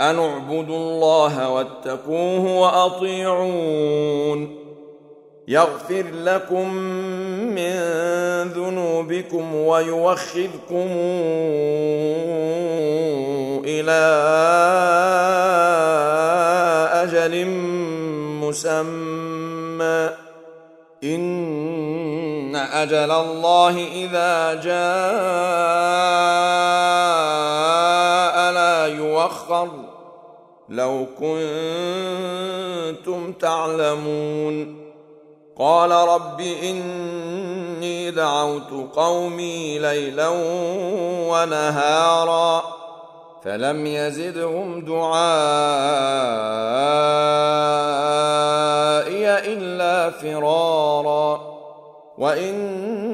أن اعبدوا الله واتقوه وأطيعون. يغفر لكم من ذنوبكم ويوخذكم إلى أجل مسمى. إن أجل الله إذا جاء يوخر لو كنتم تعلمون. قال رب إني دعوت قومي ليلا ونهارا. فلم يزدهم دعائي إلا فرارا. واني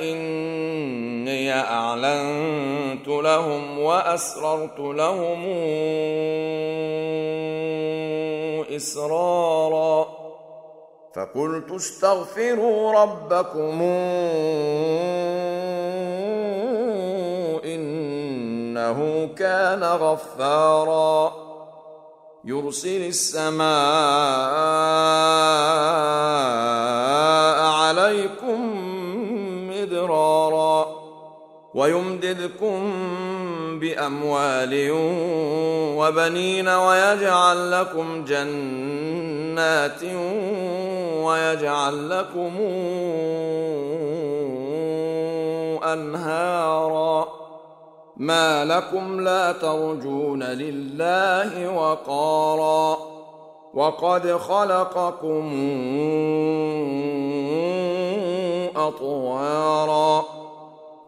إني أعلنت لهم وأسررت لهم إسرارا. فقلت استغفروا ربكم إنه كان غفارا. يرسل السماء ويمددكم بأموال وبنين ويجعل لكم جنات ويجعل لكم أنهارا. ما لكم لا ترجون لله وقارا. وقد خلقكم أطوارا.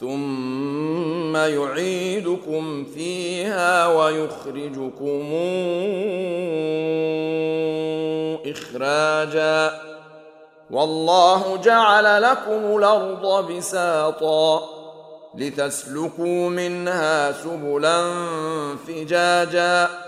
ثم يعيدكم فيها ويخرجكم إخراجا. والله جعل لكم الأرض بساطا لتسلكوا منها سبلا فجاجا.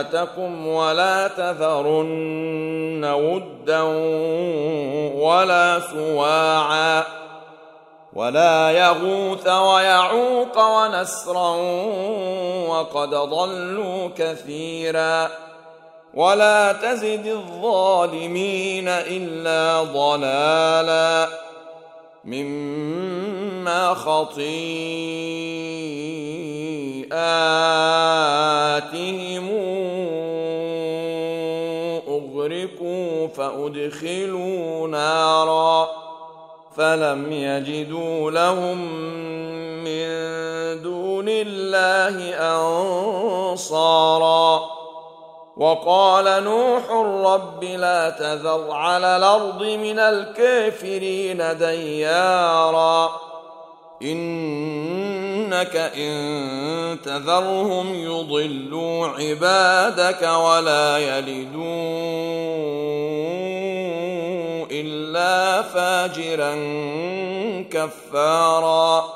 الهتكم ولا تذرن ودا ولا سواعا ولا يغوث ويعوق ونسرا وقد ضلوا كثيرا ولا تزد الظالمين إلا ضلالا مما خطيئاتهم فادخلوا نارا فلم يجدوا لهم من دون الله أنصارا وقال نوح رب لا تذر على الأرض من الكافرين ديارا إنك إن تذرهم يضلوا عبادك ولا يلدوا إلا فاجرا كفارا